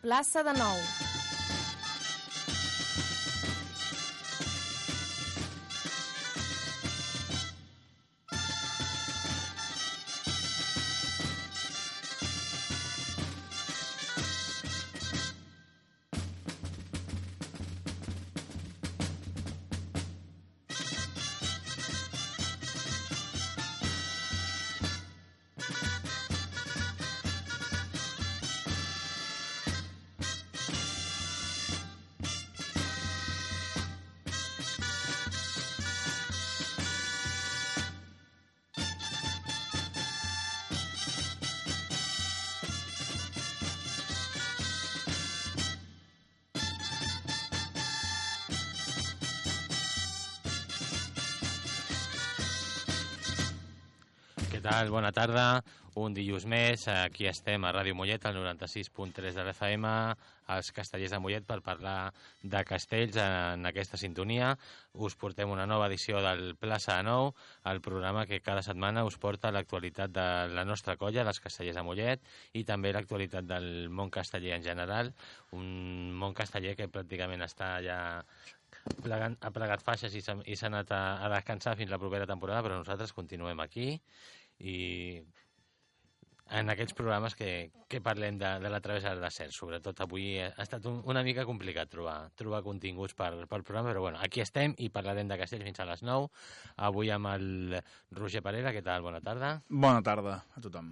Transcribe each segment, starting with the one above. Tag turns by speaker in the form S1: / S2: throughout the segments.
S1: plaça de Nou.
S2: Tal? Bona tarda. Un dilluns més, aquí estem a Ràdio Mollet, al 96.3 de l'FM, als castellers de Mollet, per parlar de castells en aquesta sintonia. Us portem una nova edició del Plaça de Nou, el programa que cada setmana us porta l'actualitat de la nostra colla, les castellers de Mollet, i també l'actualitat del món casteller en general, un món casteller que pràcticament està ja plegant, ha plegat faixes i s'ha anat a, a descansar fins la propera temporada, però nosaltres continuem aquí i en aquests programes que, que parlem de, de la travessa del desert. Sobretot avui ha estat un, una mica complicat trobar, trobar continguts per, pel programa, però bueno, aquí estem i parlarem de castells fins a les 9. Avui amb el Roger Parera, què tal? Bona tarda.
S3: Bona tarda a tothom.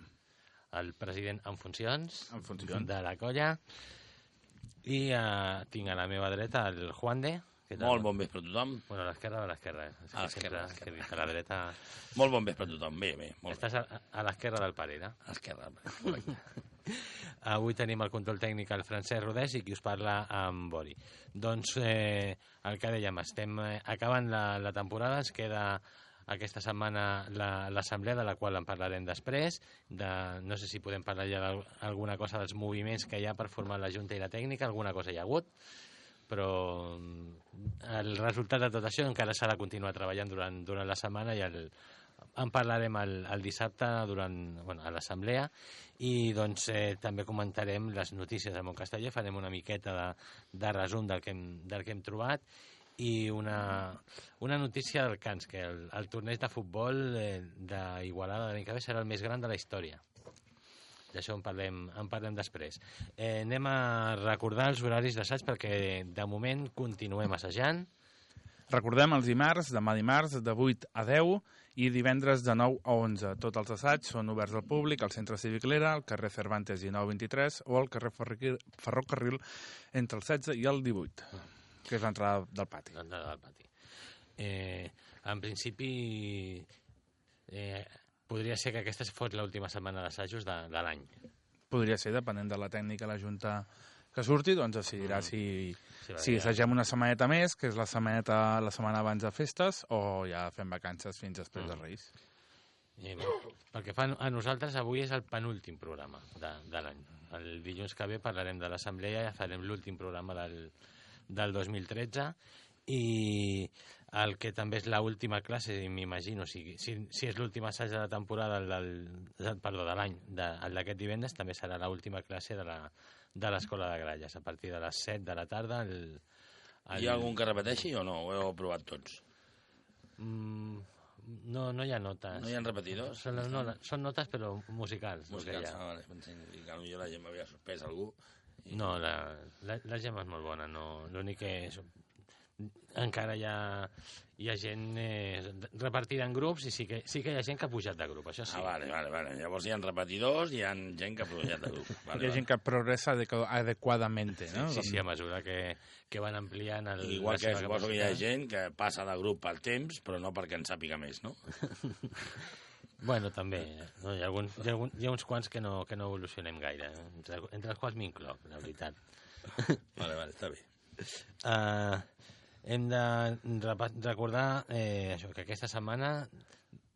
S2: El president en funcions,
S3: En funcions.
S2: de la colla. I uh, tinc a la meva dreta el Juan de.
S4: Molt bon vespre a tothom.
S2: Bueno, a l'esquerra o a l'esquerra?
S4: A l'esquerra, a
S2: la dreta...
S4: Molt bon vespre a tothom. Bé, bé. Molt
S2: Estàs a, a l'esquerra del Parera.
S4: A l'esquerra. Correcte.
S2: Avui tenim el control tècnic el Francesc Rodés i qui us parla amb Bori. Doncs eh, el que dèiem, estem eh, acabant la, la temporada, ens queda aquesta setmana la- l'assemblea de la qual en parlarem després, de, no sé si podem parlar ja d'alguna cosa dels moviments que hi ha per formar la Junta i la Tècnica, alguna cosa hi ha hagut, però mm, el resultat de tot això encara s'ha de continuar treballant durant, durant la setmana i el, en parlarem el, el dissabte durant, bueno, a l'assemblea. I doncs eh, també comentarem les notícies del Montcasteller, farem una miqueta de, de resum del que hem, del que hem trobat. I una, una notícia del Cans, que el, el torneig de futbol eh, d'Igualada de l'any que ve serà el més gran de la història. D'això en parlem, en parlem després. Eh, anem a recordar els horaris d'assaig perquè de moment continuem assajant.
S3: Recordem els dimarts, demà dimarts, de 8 a 10 i divendres de 9 a 11. Tots els assaigs són oberts al públic al Centre Cívic Lera, al carrer Cervantes 1923 o al carrer Ferrocarril, entre el 16 i el 18, que és l'entrada del pati.
S2: del, del pati. Eh, en principi, eh, podria ser que aquesta fos l'última setmana d'assajos de, de l'any.
S3: Podria ser, depenent de la tècnica, la Junta que surti, doncs decidirà si,
S2: Sí,
S3: si assagem una setmaneta més, que és la setmaneta la setmana abans de festes, o ja fem vacances fins després
S2: Mm.
S3: de Reis.
S2: Eh, pel que fa a nosaltres, avui és el penúltim programa de, de l'any. El dilluns que ve parlarem de l'assemblea, ja farem l'últim programa del, del 2013 i el que també és l'última classe, m'imagino, si, si, si és l'últim assaig de la temporada, el del, del- perdó, de l'any, el d'aquest divendres, també serà l'última classe de la de l'escola de Gralles, a partir de les 7 de la tarda. El, el,
S4: Hi ha algun que repeteixi o no? Ho heu provat tots?
S2: Mm, no, no hi ha notes.
S4: No hi ha repetidors?
S2: Són, les no, són notes, però musicals.
S4: Musicals. Ah, vale. Pensem que potser la gent m'havia sorprès algú.
S2: No, la, la, la Gemma és molt bona. No, L'únic que és, encara hi ha, hi ha gent eh, repartida en grups i sí que, sí que hi ha gent que ha pujat de grup, això sí.
S4: Ah, vale, vale, vale. Llavors hi ha repetidors i hi ha gent que ha pujat de grup. Vale,
S3: Hi ha gent que progressa adequ- adequadamente, no?
S2: Sí, sí, a mesura que, que van ampliant el...
S4: Igual que suposo que hi ha gent que passa de grup pel temps, però no perquè en sàpiga més, no?
S2: Bueno, també. No? Hi, ha alguns, hi, ha algun, hi ha uns quants que no, que no evolucionem gaire, eh? entre, entre els quals m'incloc, la veritat.
S4: Vale, vale, està bé.
S2: Uh, hem de recordar eh, això, que aquesta setmana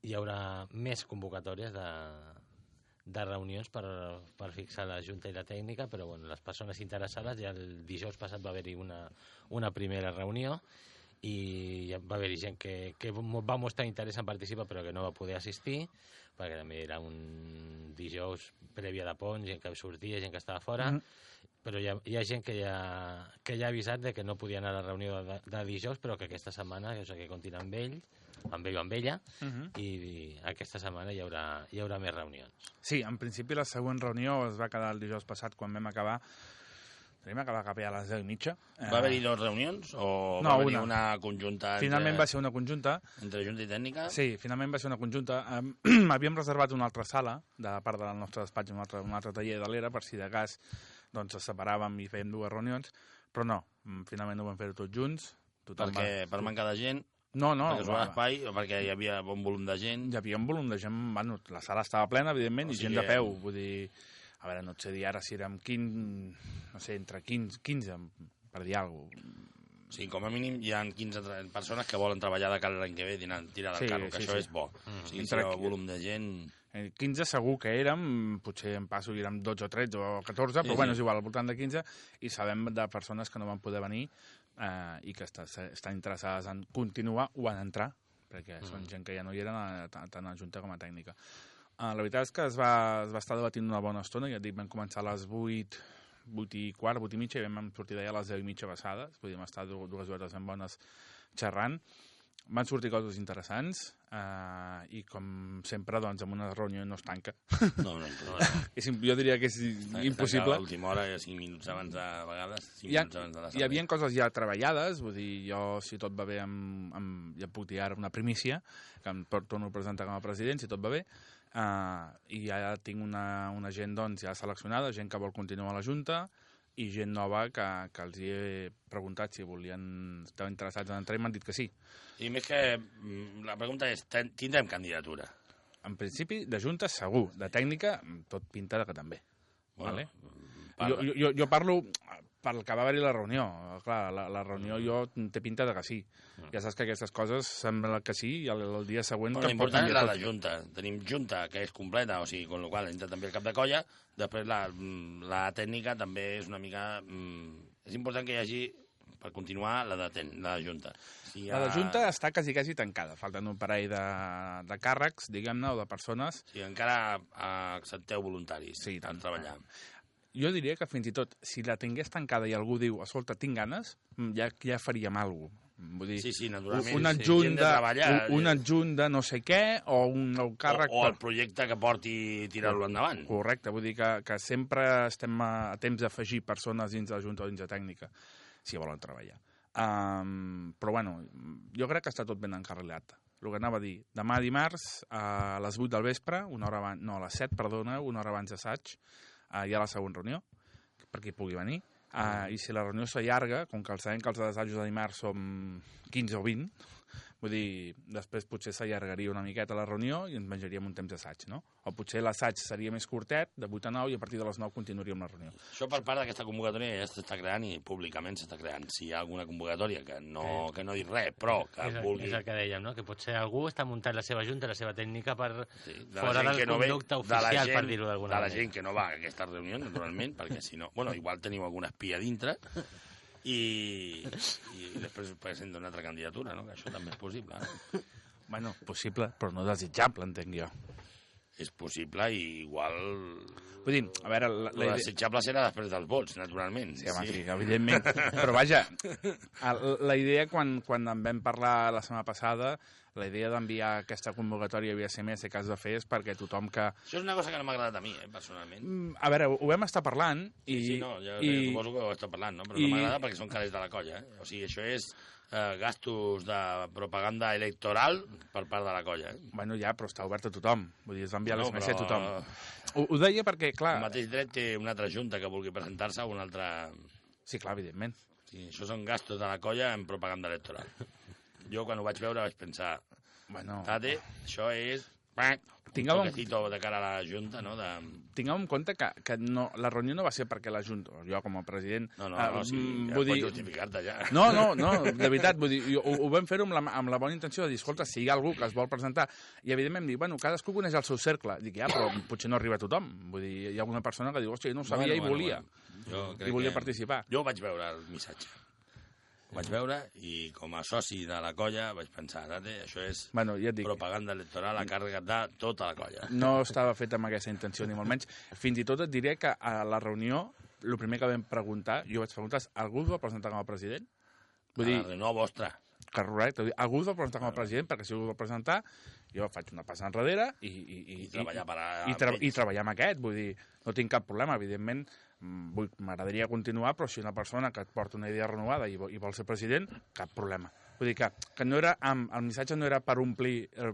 S2: hi haurà més convocatòries de, de reunions per, per fixar la Junta i la Tècnica, però bueno, les persones interessades, ja el dijous passat va haver-hi una, una primera reunió i va haver-hi gent que, que va mostrar interès en participar però que no va poder assistir perquè també era un dijous prèvia de pont, gent que sortia, gent que estava fora,
S3: Mhm.
S2: però hi ha, hi ha gent que ja, que ja ha avisat de que no podia anar a la reunió de, de dijous, però que aquesta setmana, o sigui, que continua amb ell, amb ell o amb ella,
S3: Uh -huh.
S2: i, i aquesta setmana hi haurà, hi haurà més reunions.
S3: Sí, en principi la següent reunió es va quedar el dijous passat quan vam acabar vam acabar cap a les 10 i mitja.
S4: Va haver-hi dues reunions o
S3: No,
S4: va haver-hi
S3: una.
S4: una conjunta entre,
S3: Finalment va ser una conjunta.
S4: entre Junta i Tècnica?
S3: Sí, finalment va ser una conjunta. Em, havíem reservat una altra sala, de part del nostre despatx, un altre, un altre taller de l'era, per si de cas doncs, ens separàvem i fèiem dues reunions, però no, mm, finalment ho vam fer tots junts. Tothom
S4: Perquè, per manca de gent,
S3: No, no,
S4: perquè
S3: va,
S4: espai, o perquè hi havia bon volum de gent.
S3: hi havia un volum de gent, bueno, la sala estava plena, evidentment,
S4: O
S3: i
S4: sigui,
S3: gent de peu, vull dir, a veure, no et sé dir ara si érem 15, no sé, entre 15, 15 per dir alguna cosa.
S4: Sigui, com a mínim hi ha 15 tra- persones que volen treballar de cara l'any que ve tirar, tirar del
S3: Sí,
S4: carro, que
S3: sí,
S4: això
S3: sí.
S4: és bo. O sigui,
S3: Entre
S4: si
S3: qui-
S4: volum de gent...
S3: Eh, 15 segur que érem, potser en passo hi érem 12 o 13 o 14, però
S4: Sí,
S3: bueno,
S4: sí.
S3: és igual, al voltant de 15, i sabem de persones que no van poder venir eh, i que està, estan interessades en continuar o en entrar, perquè mm. són gent que ja no hi eren a, tant tant a Junta com a tècnica. Uh, la veritat és que es va, es va estar debatint una bona estona, ja et dic, vam començar a les 8, 8 i quart, 8 i mitja, i vam sortir d'allà a les 10 i mitja passades, vull dir, vam estar du- dues hores ben bones xerrant, van sortir coses interessants uh, i com sempre doncs amb una reunió no es tanca.
S4: No, no, no. no.
S3: és, jo diria que és impossible.
S4: A l'última hora, 5 minuts abans de, vegades, 5
S3: hi, ha,
S4: minuts abans de la
S3: hi havia coses ja treballades vull dir, jo si tot va bé amb, amb, ja puc dir ara una primícia que em torno a presentar com a president si tot va bé uh, i ja tinc una, una gent doncs, ja seleccionada, gent que vol continuar a la Junta i gent nova que, que els he preguntat si volien estar interessats en entrar i m'han dit que sí
S4: I més que mm, la pregunta és, tindrem candidatura?
S3: en principi de Junta segur, de tècnica tot pinta que també vale?
S4: parla.
S3: Jo, jo, jo, jo parlo pel que va haver-hi la reunió. Clar, la, la reunió jo té pinta de que sí. Ja saps que aquestes coses sembla que sí i el, el dia següent... Pot
S4: L'important és la de Junta. Tenim Junta, que és completa, o sigui, con lo qual entra també el cap de colla. Després la, mm, la tècnica també és una mica... mm, És important que hi hagi, per continuar, la de, ten, la de Junta. Si hi
S3: La de Junta està quasi, quasi tancada. Falten un parell de, de càrrecs, diguem-ne, o de persones.
S4: Si encara eh, accepteu voluntaris
S3: Sí, tant.
S4: treballar.
S3: Jo diria que fins i tot, si la tingués tancada i algú diu, escolta, tinc ganes, mm, ja, ja faríem alguna cosa. Vull dir,
S4: Sí, sí, naturalment.
S3: un
S4: sí,
S3: adjunt
S4: gent
S3: de,
S4: treballar,
S3: un, un adjunt de no sé què o un nou càrrec...
S4: o, o el projecte que porti tirar-lo endavant.
S3: Correcte, vull dir que, que sempre estem a, a temps d'afegir persones dins de la Junta o dins de tècnica, si volen treballar. Um, però bueno, jo crec que està tot ben encarrilat. El que anava a dir, demà dimarts a les 8 del vespre, una hora abans, no, a les 7, perdona, una hora abans d'assaig, uh, hi ha la següent reunió, perquè hi pugui venir. Uh, I si la reunió s'allarga, com que sabem que els assajos de dimarts són 15 o 20, vull dir, després potser s'allargaria una miqueta la reunió i ens menjaríem un temps d'assaig, no? O potser l'assaig seria més curtet, de 8 a 9, i a partir de les 9 continuaríem la reunió.
S4: Això per part d'aquesta convocatòria ja s'està creant i públicament s'està creant. Si hi ha alguna convocatòria que no, que no dic res, però que
S2: és,
S4: vulgui...
S2: és el que dèiem, no? que potser algú està muntant la seva junta, la seva tècnica per
S4: Sí, de
S2: fora del
S4: que no ve,
S2: conducte
S4: de la
S2: oficial,
S4: gent,
S2: per dir-ho d'alguna
S4: De la
S2: manera.
S4: gent que no va a aquesta reunió, naturalment, perquè si no... Bueno, igual teniu alguna espia dintre i, i després presenta una altra candidatura, no? Que això també és possible. No?
S3: Bueno, possible, però no desitjable, entenc jo.
S4: És possible i igual...
S3: Vull dir, a veure... La,
S4: La desitjable serà després dels vots, naturalment.
S3: Sí, home, sí, evidentment. Però vaja, la idea, quan, quan en vam parlar la setmana passada, la idea d'enviar aquesta convocatòria via SMS, que has de fer, és perquè tothom que...
S4: Això és una cosa que no m'ha agradat a mi, eh, personalment.
S3: Mm, A veure, ho, vam estar parlant i...
S4: Sí, no, jo
S3: i...
S4: suposo que ho està parlant, no? Però
S3: i-
S4: no m'agrada perquè són calés de la colla, eh? O sigui, això és eh, gastos de propaganda electoral per part de la colla, eh?
S3: Bueno, ja, però està obert a tothom. Vull dir, es va enviar
S4: No,
S3: l'SMS a
S4: però-
S3: tothom. Ho, ho deia perquè, clar...
S4: El mateix dret té una altra junta que vulgui presentar-se a una altra...
S3: Sí, clar, evidentment.
S4: Sí, això són gastos de la colla en propaganda electoral. Jo, quan ho vaig veure, vaig pensar,
S3: Bueno,
S4: tate, això és...
S3: Tingueu
S4: un toquecito de cara a la junta, no? De...
S3: tingueu en compte que, que no, la reunió no va ser perquè la Junta, jo com a president...
S4: No, no,
S3: eh,
S4: no, sí,
S3: mm,
S4: ja
S3: vull
S4: pots
S3: dir,
S4: justificar-te ja.
S3: No, no, no, de veritat, vull dir, ho, ho vam fer-ho amb, la, amb la bona intenció de dir, escolta, si hi ha algú que es vol presentar, i evidentment dir, bueno, cadascú coneix el seu cercle. Dic, ja, però potser no arriba a tothom. Vull dir, hi ha alguna persona que diu, hòstia, no ho sabia
S4: Bueno,
S3: i
S4: bueno,
S3: volia.
S4: bueno. Jo
S3: I volia
S4: que...
S3: participar.
S4: Jo vaig veure el missatge. Ho vaig veure i com a soci de la colla vaig pensar, "Tate, això és
S3: Bueno, ja et dic,
S4: propaganda electoral a càrrega de tota la colla.
S3: no estava fet amb aquesta intenció, ni molt menys. Fins i tot et diré que a la reunió, el primer que vam preguntar, jo vaig preguntar, algú us va presentar com a president? Vull dir,
S4: la reunió vostra.
S3: correcte, algú us va presentar com a president, perquè si us va presentar, jo faig una passa enrere i, i, i,
S4: I treballar per a-
S3: i, tra i treballar amb aquest, vull dir, no tinc cap problema, evidentment, m'agradaria continuar, però si una persona que et porta una idea renovada i, i vol ser president, cap problema. Vull dir que, que no era, amb, el missatge no era per omplir eh,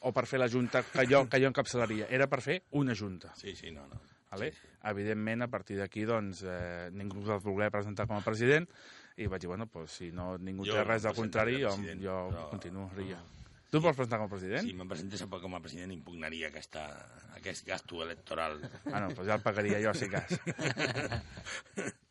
S3: o per fer la junta que jo, que jo encapçalaria, era per fer una junta.
S4: Sí, sí, no, no.
S3: Vale? Evidentment, a partir d'aquí, doncs, eh, ningú es va voler presentar com a president i vaig dir, bueno, pues, si no, ningú
S4: Jo
S3: té
S4: no
S3: res del contrari, jo, jo
S4: però-
S3: continuaria. Tu et vols presentar com a president?
S4: Si me'n presentés com a president, impugnaria aquesta, aquest gasto electoral.
S3: Ah, no, doncs ja el pagaria jo, si cas.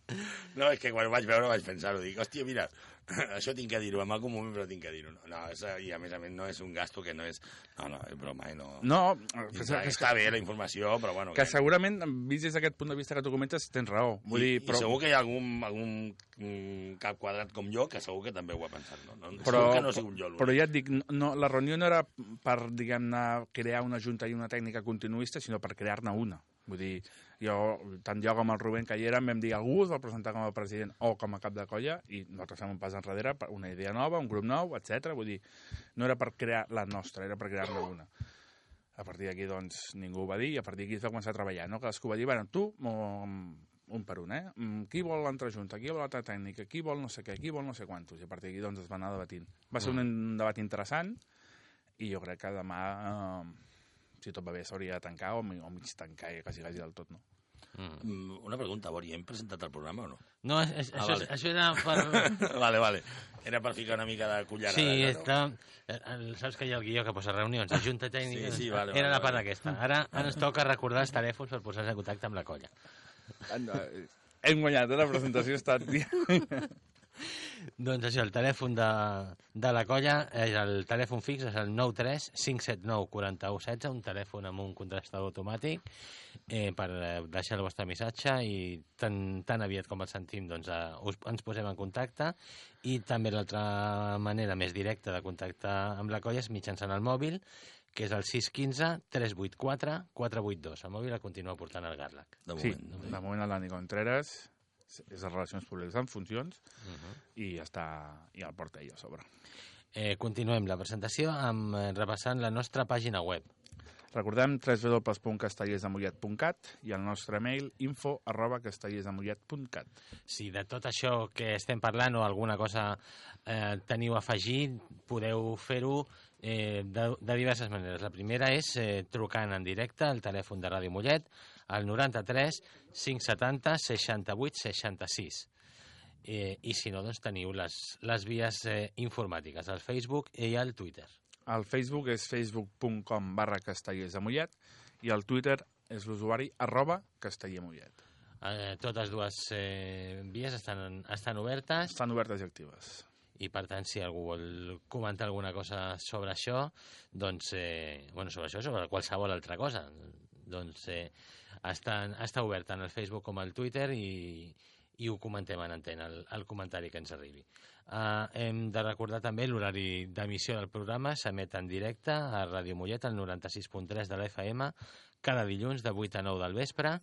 S4: No, és que quan ho vaig veure vaig pensar-ho, dic, hòstia, mira, això tinc que dir-ho, en algun moment però tinc que dir-ho. No, no és, i a més a més no és un gasto que no és... No, no, és broma, eh? No,
S3: No,
S4: que,
S3: que,
S4: està,
S3: que,
S4: està bé la informació, però bueno...
S3: que segurament, vist des d'aquest punt de vista que tu comentes, tens raó. Vull
S4: I,
S3: dir,
S4: I
S3: però,
S4: segur que hi ha algun, algun mm, cap quadrat com jo que segur que també ho ha pensat. No? no
S3: però,
S4: segur que no sigut jo
S3: però ja et dic, no, la reunió no era per, diguem-ne, crear una junta i una tècnica continuista, sinó per crear-ne una. Vull dir, jo, tant jo com el Rubén que hi érem, vam dir algú es presentar com a president o com a cap de colla i nosaltres fem un pas enrere una idea nova, un grup nou, etc. Vull dir, no era per crear la nostra, era per crear-ne una. A partir d'aquí, doncs, ningú ho va dir i a partir d'aquí es va començar a treballar, no? Cadascú va dir, bueno, tu, mm, un per un, eh? Mm, Qui vol l'altra junta? Qui vol l'altra tècnica? Qui vol no sé què? Qui vol no sé quantos? I a partir d'aquí, doncs, es va anar debatint. Va ser un debat interessant i jo crec que demà, eh, si tot va bé, s'hauria de tancar o, mi- o mig tancar, eh, quasi, quasi del tot, no?
S2: Mm.
S4: Mm, Una pregunta, Bori, hem presentat el programa o no?
S2: No, és, és,
S4: Ah,
S2: això,
S4: vale.
S2: és, això era per...
S4: vale, vale. Era per ficar una mica de cullerada.
S2: Sí,
S4: no?
S2: està... eh, el- Saps que hi ha el guió que posa reunions, la Junta Tècnica...
S4: Sí, sí, vale,
S2: Era
S4: vale,
S2: la part
S4: vale.
S2: aquesta. Ara, ara ens toca recordar els telèfons per posar-se en contacte amb la colla.
S3: Hem guanyat, eh? La presentació ha estat...
S2: Doncs això, el telèfon de, de la colla és el telèfon fix, és el 93 579 41 16, un telèfon amb un contrastador automàtic eh, per eh, deixar el vostre missatge i tan, tan aviat com el sentim doncs, eh, us, ens posem en contacte i també l'altra manera més directa de contactar amb la colla és mitjançant el mòbil que és el 615 384 482. El mòbil el continua portant el Garlac.
S4: De
S3: Sí,
S4: moment.
S3: de moment l'Ani Contreras és de Relacions Públiques en funcions
S2: Uh -huh.
S3: i està, i el porta ell a sobre.
S2: eh, continuem la presentació amb, eh, repassant la nostra pàgina web.
S3: Recordem www.castellersdemollet.cat i el nostre mail info arroba castellersdemollet.cat.
S2: Si de tot això que estem parlant o alguna cosa eh, teniu afegit, podeu fer-ho eh, de, de diverses maneres. La primera és eh, trucant en directe al telèfon de Ràdio Mollet al 93 570 68 66. Eh, I si no, doncs teniu les, les vies eh, informàtiques, al Facebook i al Twitter.
S3: El Facebook és facebook.com barra castellersdemollet i el Twitter és l'usuari arroba castellermollet.
S2: Eh, totes dues eh, vies estan, estan obertes
S3: Estan obertes i actives.
S2: i per tant si algú vol comentar alguna cosa sobre això doncs, eh, bueno, sobre això, sobre qualsevol altra cosa doncs eh, està, està obert tant al Facebook com al Twitter i, i ho comentem en antena, el, el comentari que ens arribi. Uh, hem de recordar també l'horari d'emissió del programa, s'emet en directe a Ràdio Mollet, al 96.3 de la FM, cada dilluns de 8 a 9 del vespre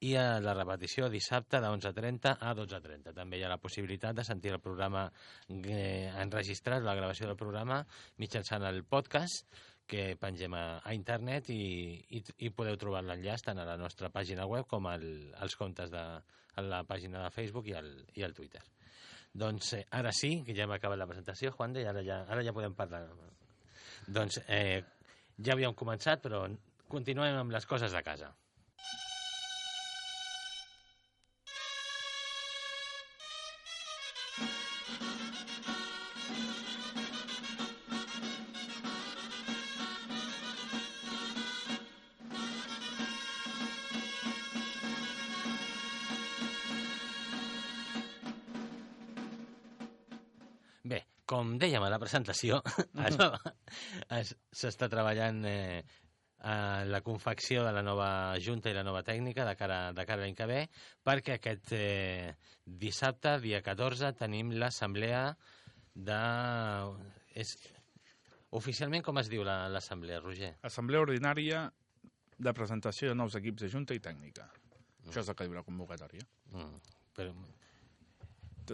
S2: i a la repetició dissabte de 11.30 a 12.30. També hi ha la possibilitat de sentir el programa eh, enregistrat, la gravació del programa, mitjançant el podcast que pengem a, a internet i, i, i podeu trobar l'enllaç tant a la nostra pàgina web com al, als comptes de a la pàgina de Facebook i al, i al Twitter. Doncs eh, ara sí, que ja hem acabat la presentació, Juan i ara ja, ara ja podem parlar. Doncs eh, ja havíem començat, però continuem amb les coses de casa. Dèiem a la presentació, s'està treballant eh, eh, la confecció de la nova Junta i la nova tècnica de cara, de cara a l'any que ve, perquè aquest eh, dissabte, dia 14, tenim l'assemblea de... És... Oficialment com es diu la- l'assemblea, Roger?
S3: Assemblea ordinària de presentació de nous equips de junta i tècnica. Això és el que diu la convocatòria.
S2: Mm. Però,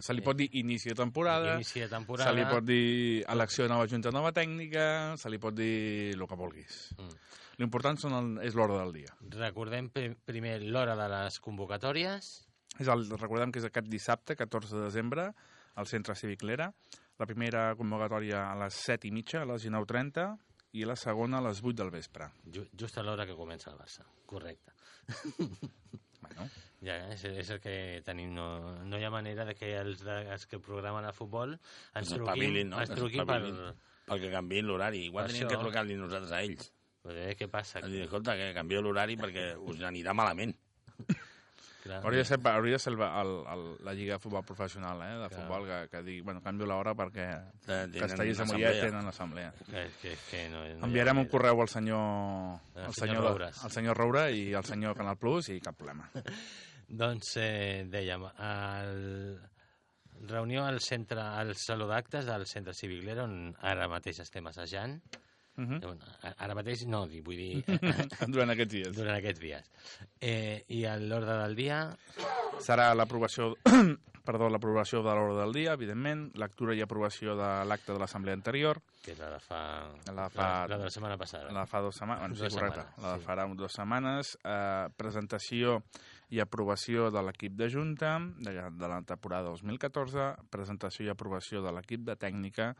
S3: Se li pot dir inici de temporada,
S2: inici de temporada...
S3: se li pot dir elecció de nova junta, nova tècnica, se li pot dir el que vulguis.
S2: Mm.
S3: L'important és l'hora del dia.
S2: Recordem pri- primer l'hora de les convocatòries.
S3: És el, recordem que és aquest dissabte, 14 de desembre, al Centre Cívic Lera. La primera convocatòria a les 7 i mitja, a les 19.30, i la segona a les 8 del vespre.
S2: Ju just a l'hora que comença el Barça. Correcte.
S3: Bueno,
S2: Ja, és, és el que tenim. No, no hi ha manera de que els, de, els que programen el futbol ens truquin,
S4: Espavilin, no?
S2: ens truquin per...
S4: Perquè canviïn l'horari. Igual tenim
S2: Això.
S4: que trucar-li nosaltres a ells.
S2: Eh, què passa?
S4: Dir, escolta, que canvieu l'horari perquè us anirà malament.
S2: Clar,
S3: hauria de ser, hauria de ser el, el, el, la Lliga de Futbol Professional, eh, de
S2: Clar.
S3: futbol, que, que digui, bueno, canvio l'hora perquè
S4: Tenen
S3: Castellers de Mollet tenen l'assemblea.
S2: Que, que, que no, no
S3: Enviarem un correu al senyor,
S2: Al
S3: al
S2: senyor
S3: al senyor Roura i al senyor Canal Plus i cap problema.
S2: Doncs eh, dèiem, el... reunió al centre, al Saló d'Actes del Centre Lera, on ara mateix estem assajant.
S3: Uh -huh.
S2: Eh, a- Ara mateix no, vull dir,
S3: Durant aquests dies.
S2: durant aquests dies. Eh, I l'ordre del dia,
S3: Serà l'aprovació perdó, l'aprovació de l'ordre del dia, evidentment, lectura i aprovació de l'acte de l'assemblea anterior,
S2: que és la de fa...
S3: La fa-
S2: la, la de la setmana passada.
S3: la de fa dues setmanes, bueno, sí,
S2: Dues
S3: correcte,
S2: setmanes,
S3: la de
S2: sí.
S3: farà dues setmanes, eh, presentació i aprovació de l'equip de Junta de, de la temporada 2014, presentació i aprovació de l'equip de tècnica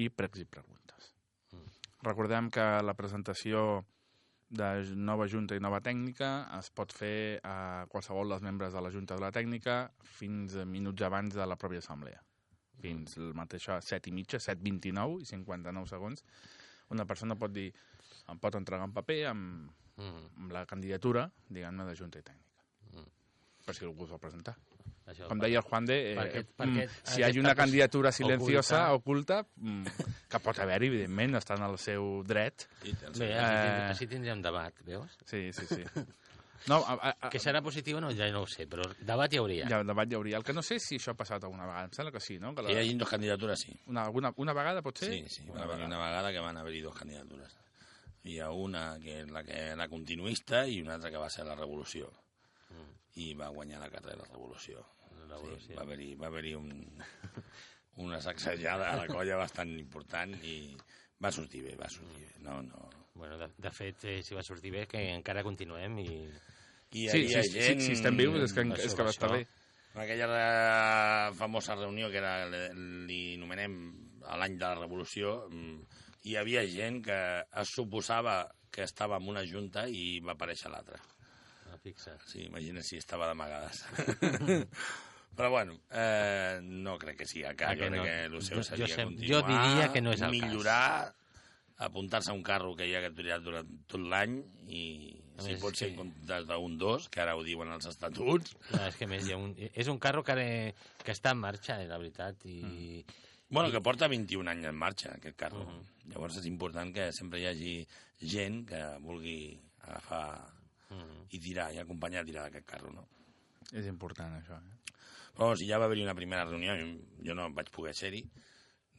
S3: i pregs i preguntes.
S2: Mm.
S3: Recordem que la presentació de nova junta i nova tècnica es pot fer a qualsevol dels membres de la junta de la tècnica fins a minuts abans de la pròpia assemblea. Fins el mateix a 7 i mitja, 7.29 i 59 segons. Una persona pot dir, em pot entregar un paper amb,
S2: Mm,
S3: amb la candidatura, diguem-ne, de junta i tècnica.
S2: Mm.
S3: Per si algú es vol presentar.
S2: això,
S3: Com deia el Juan de, eh,
S2: perquè-
S3: mm,
S2: perquè
S3: si hi ha una candidatura silenciosa,
S2: oculta-
S3: oculta, mm, que pot haver evidentment, està en el seu dret.
S2: Bé,
S4: seu-
S2: així,
S3: Eh.
S2: així tindrem un debat, veus?
S3: Sí, sí, sí. No, a, a, a,
S2: Que serà positiu o no, ja no ho sé, però debat hi hauria.
S3: ja, el debat hi hauria. El que no sé si això ha passat alguna vegada. Em sembla que sí, no? Que
S4: Que hi hagi dos candidatures, sí.
S3: una, alguna, una vegada pot ser?
S4: Sí, sí, va haver una vegada que van haver-hi dos candidatures. Hi ha una que és la que era continuista i una altra que va ser la Revolució. I va guanyar la carrera de la Revolució.
S2: La revolució.
S4: Sí, va haver-hi va haver un, una sacsejada a la colla bastant important i va sortir bé, va sortir bé. No, no.
S2: Bueno, de, de fet, eh, si va sortir bé, que encara continuem i...
S4: I hi
S3: Sí, sí, sí,
S4: gent...
S3: si estem vius és que,
S2: Això,
S3: és que va estar bé.
S4: En aquella famosa reunió que era, li anomenem a l'any de la Revolució, mm, hi havia gent que es suposava que estava en una junta i va aparèixer l'altra.
S2: Fixa't.
S4: Sí, imagina si estava d'amagades. Però bueno, eh, no crec que sigui el cas.
S2: Ah, que
S4: crec
S2: no.
S4: que el seu
S2: Jo-
S4: seria
S2: jo
S4: continuar,
S2: jo diria que no és el cas.
S4: millorar, apuntar-se a un carro que ja ha aturat durant tot l'any i
S2: A
S4: si
S2: més,
S4: pot ser
S2: que-
S4: en comptes d'un dos, que ara ho diuen els estatuts,
S2: Clar, és que més hi ha un, és un carro que, ara- que està en marxa, eh, la veritat, i...
S4: Bueno, que porta 21 anys en marxa, aquest carro.
S2: Mhm.
S4: Llavors és important que sempre hi hagi gent que vulgui agafar
S2: Mm.
S4: i tirar, i acompanyar tirar d'aquest carro, no?
S3: És important, això. Eh?
S4: Però si ja va haver-hi una primera reunió, jo no vaig poder ser-hi.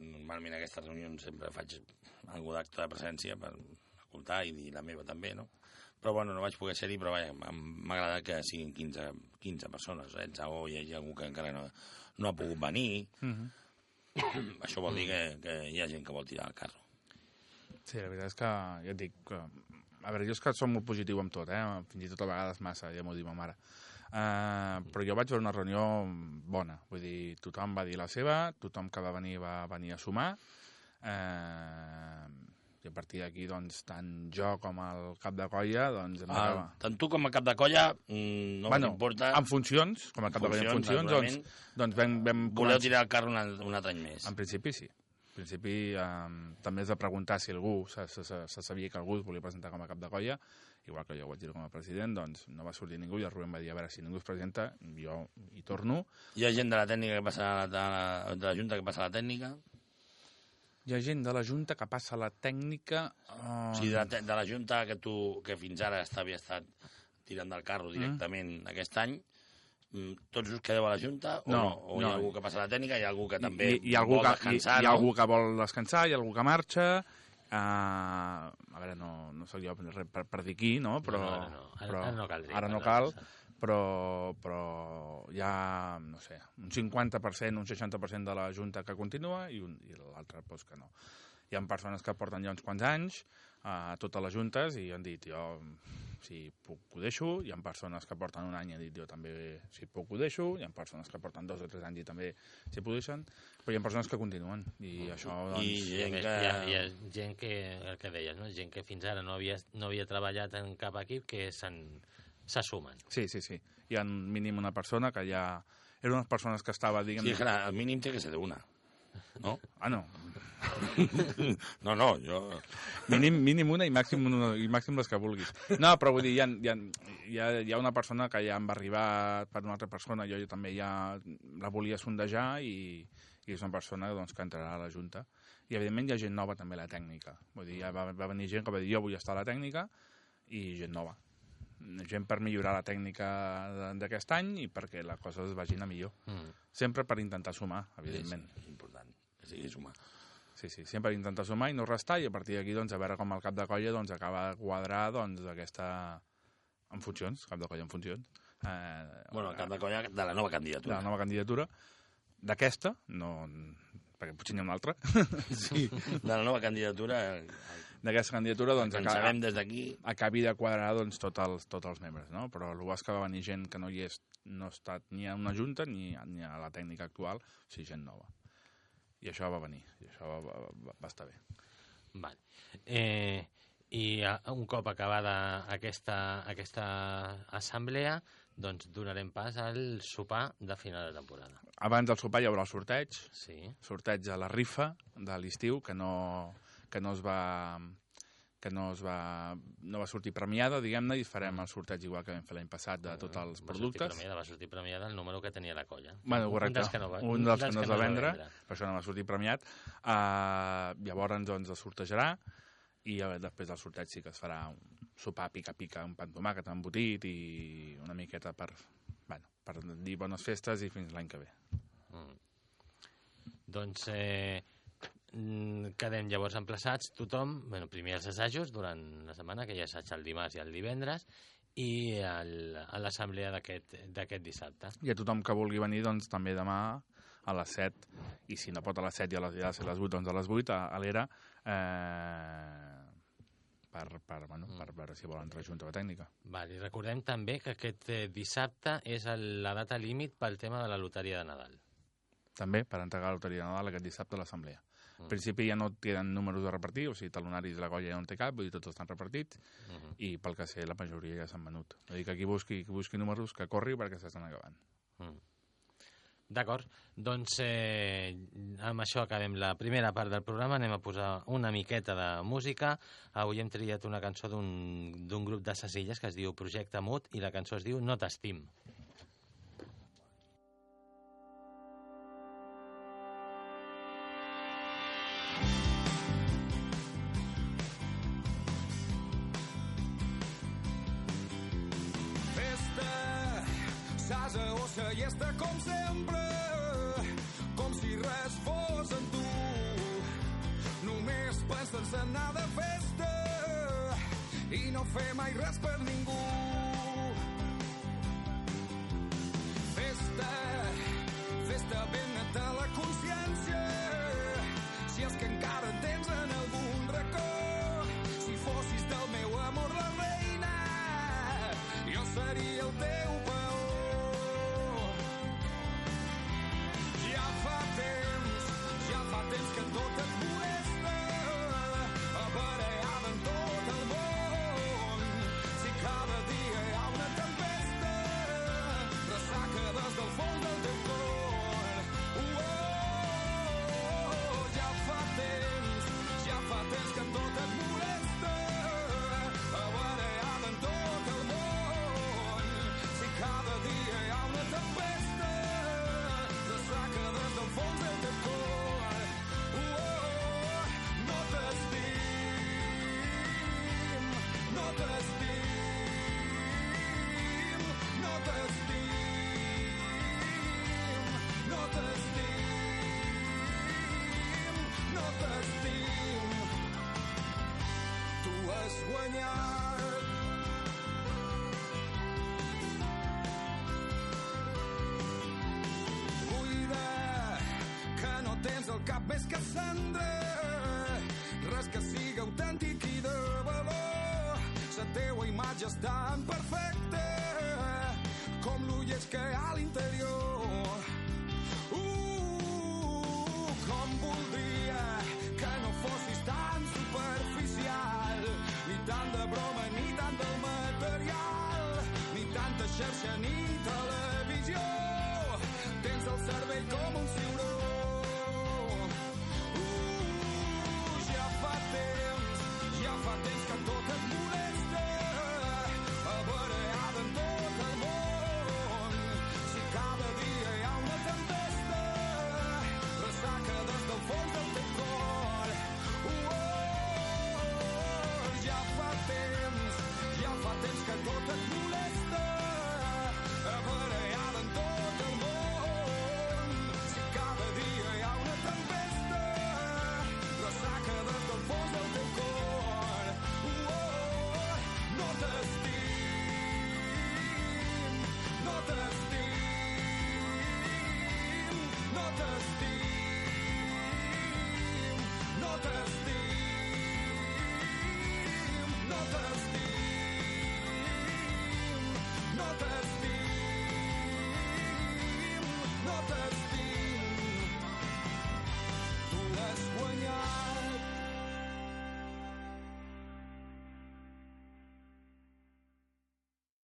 S4: Normalment a aquestes reunions sempre faig algú d'acte de presència per escoltar i dir la meva també, no? Però bueno, no vaig poder ser-hi, però vaja, m'ha agradat que siguin 15, 15 persones, 16, o hi hagi algú que encara no, no ha pogut venir.
S3: Uh -huh.
S4: Això vol dir que, que hi ha gent que vol tirar el carro.
S3: Sí, la veritat és que, ja et dic, que, a veure, jo és que som molt positiu amb tot, eh? fins i tot a vegades massa, ja m'ho diu ma mare. Uh, però jo vaig veure una reunió bona, vull dir, tothom va dir la seva, tothom que va venir va venir a sumar, uh, i a partir d'aquí, doncs, tant jo com el cap de colla, doncs, hem
S4: Ah,
S3: d'acabar.
S4: tant tu com a cap de colla mm, no
S3: bueno,
S4: m'importa.
S3: en funcions, com a cap de colla en funcions, doncs, doncs vam, vam
S4: Voleu
S3: començar-
S4: tirar el carro un, un altre any més.
S3: En principi sí. Principi um, també has de preguntar si algú, se, se, se, se sabia que algú es volia presentar com a cap de colla, igual que jo ho vaig dir com a president, doncs no va sortir ningú i el Rubén va dir, a veure, si ningú es presenta, jo hi torno.
S4: Hi ha gent de la tècnica que passa a la, de la, de la Junta que passa a la tècnica?
S3: Hi ha gent de la Junta que passa la tècnica... Uh,
S4: O sigui, de, de la Junta que tu, que fins ara està, havia estat tirant del carro directament mm. aquest any, mm, tots us quedeu a la Junta o,
S3: No,
S4: no, o hi
S3: no.
S4: ha algú que passa la tècnica, hi ha algú que també
S3: hi, hi, ha algú
S4: vol
S3: que,
S4: descansar,
S3: hi, hi ha
S4: no?
S3: algú que vol descansar, hi ha algú que marxa... Uh, a veure, no, no sóc jo per, per, per dir qui, no? Però,
S2: No, ara no. Ara-
S3: però,
S2: ara no caldria
S3: Ara no cal, però, però hi ha, no sé, un 50%, un 60% de la Junta que continua i, un, i l'altre, doncs, que no. Hi ha persones que porten ja uns quants anys a totes les juntes i han dit, jo, si puc, ho deixo. Hi ha persones que porten un any i han dit, jo també, si puc, ho deixo. Hi ha persones que porten dos o tres anys i també s'hi podeixen. Però hi ha persones que continuen. I això, doncs...
S4: I gent que...
S2: hi, ha, hi ha gent que, el que deies, no? gent que fins ara no havia, no havia treballat en cap equip que se'n- se sumen.
S3: Sí, sí, sí. Hi ha mínim una persona que ja... Eren unes persones que estava, diguem...
S4: Sí, clar, el mínim té que ser d'una. No?
S3: Ah, no.
S4: No, no, jo...
S3: Mínim, mínim una i màxim, una, i màxim les que vulguis. No, però vull dir, hi ha, hi, ha, hi, ha, hi ha una persona que ja em va arribar per una altra persona, jo, jo també ja la volia sondejar i, i és una persona doncs, que entrarà a la Junta. I, evidentment, hi ha gent nova també a la tècnica. Vull dir, ja va, va venir gent que va dir jo vull estar a la tècnica i gent nova. Gent per millorar la tècnica d'aquest any i perquè les coses vagin a millor.
S2: Mm.
S3: Sempre per intentar sumar, evidentment.
S4: És que siguis humà.
S3: Sí, sí, sempre intentar sumar i no restar i a partir d'aquí doncs, a veure com el cap de colla doncs, acaba de quadrar doncs, aquesta... en funcions, cap de colla en funcions. Eh,
S4: Bueno, el cap de colla de la nova
S3: de
S4: candidatura.
S3: la nova candidatura. D'aquesta, no, perquè potser n'hi ha una altra,
S4: Sí, de la nova candidatura eh,
S3: d'aquesta candidatura doncs,
S4: ens
S3: aca
S4: sabem des d'aquí.
S3: acabi de quadrar doncs, tots, els, tots els membres, no? Però el bo és que va venir gent que no hi és, no ha estat ni a una junta ni, a- ni a la tècnica actual, o sigui, gent nova. I això va venir, i això va, va, va, estar bé.
S2: Vale. Eh, I a, un cop acabada aquesta, aquesta assemblea, doncs donarem pas al sopar de final de temporada.
S3: Abans del sopar hi haurà el sorteig,
S2: Sí.
S3: sorteig a la rifa de l'estiu que no, que no es va que no, es va, no va sortir premiada, diguem-ne, i farem el sorteig igual que vam fer l'any passat de tots els
S2: Va sortir
S3: productes.
S2: Premiada, va sortir premiada el número que tenia la colla.
S3: Bueno, correcte.
S2: Un dels que no va,
S3: un dels que no es va vendre, per això no va sortir premiat. Uh, llavors doncs, es sortejarà i després del sorteig sí que es farà un sopar pica-pica, un pa amb tomàquet embotit i una miqueta per, bueno, per dir bones festes i fins l'any que ve.
S2: Mm. Doncs eh, mm, quedem llavors emplaçats tothom, bueno, primer els assajos durant la setmana, que hi ha assaig el dimarts i el divendres, i el, a l'assemblea d'aquest dissabte.
S3: I a tothom que vulgui venir, doncs, també demà a les 7, i si no pot a les 7 i a les, ja a les 8, doncs a les 8, a, a l'era, eh, per, per, bueno, per veure si volen entrar Junta de Tècnica.
S2: Vale, i recordem també que aquest eh, dissabte és el, la data límit pel tema de la loteria de Nadal.
S3: També per entregar la loteria de Nadal aquest dissabte a l'Assemblea.
S2: Mm.
S3: En principi ja no queden números a repartir, o sigui, talonaris de la colla ja no en té cap, vull dir, tots estan repartits,
S2: Uh -huh.
S3: i pel que sé, la majoria ja s'han venut. Vull dir que qui busqui, qui busqui números, que corri perquè s'estan acabant.
S2: Mm. D'acord, doncs eh, amb això acabem la primera part del programa, anem a posar una miqueta de música. Avui hem triat una cançó d'un grup de Sesilles que es diu Projecte Mut i la cançó es diu No t'estim.
S1: Festa, o sa llesta com sempre, com si res fos en tu. Només penses en anar de festa i no fer mai res per ningú. Festa, festa ben neta la consciència, si és que encara en tens en tens el cap més que cendra, res que siga autèntic i de valor. La teua imatge és tan perfecta com l'ull que hi ha a l'interior. Uh, com voldria que no fossis tan superficial, ni tant de broma, ni tant del material, ni tanta xarxa, ni televisió. Tens el cervell com un ciuró.